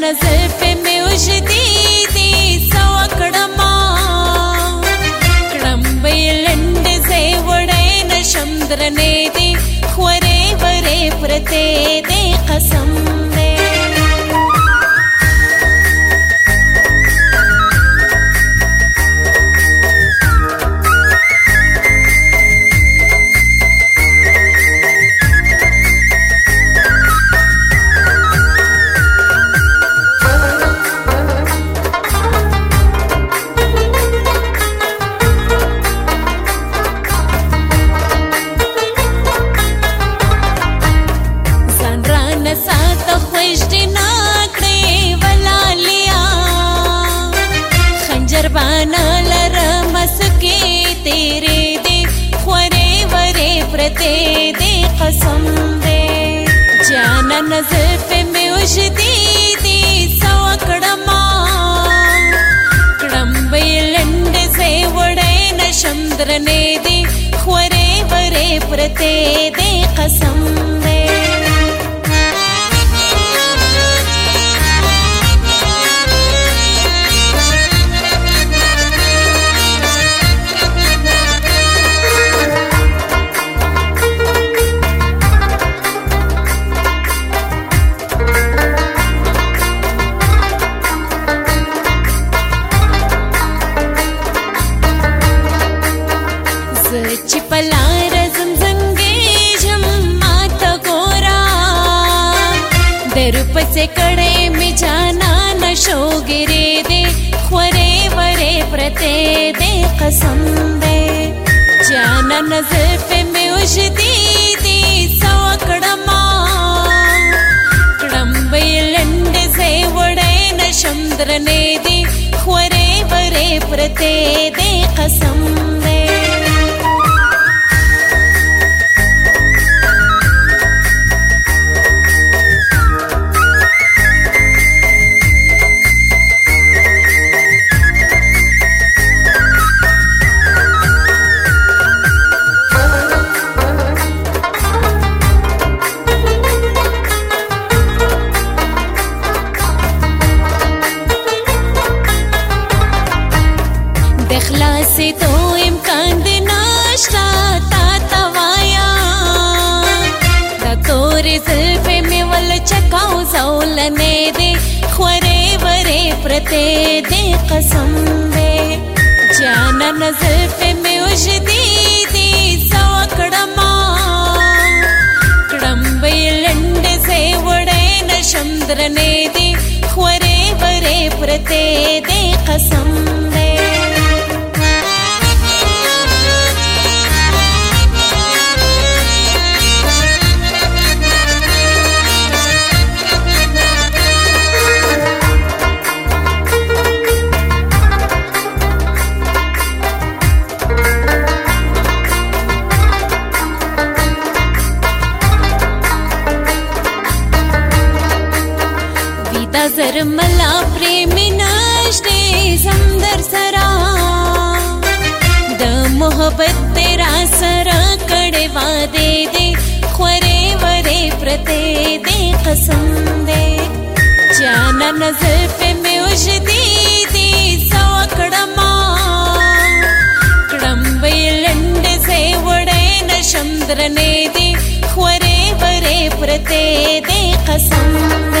नजर पे में उजदी लरमीतिरे दे हरे वरे प्रते दे कसम दे जाना नजर पे में उश दी दी सौ सोकडमा कड़म्बे लंड से वड़े न चन्द्र ने दे हरे वरे प्रते दे कसम् चिपलारे जम् मात गोरा दरुपचे कडे मे जानो गिरे दे खरे वरे प्रते दे कसम दे। जाना नजर पे कसम् जाने दी सौ कड़मा कड़म्बे लंड से वड़े न शुन्द्रे दे खरे वरे प्रते दे कसम् नाष्टाता तवाया ततोरि शिल्पे मे वल चकाउ सौलने दे खरे बरे प्रते दे कसम् ज्ञानन शिल्पे मे उश दीति सौखमा कडम्बै लण्ड से वडे न शन्द्र दे हरे बरे प्रते कसम् सरमला प्रेमिनाष्टे सन्दर सरा। द तेरा सरा कडवा दे दे खरे वरे प्रते दे कसम दे। जाना कसन्दे जान ने दी दी सौ दे सौखमा लंड से वडे न शुन्दरने दे खरे वरे प्रते दे कसन्दे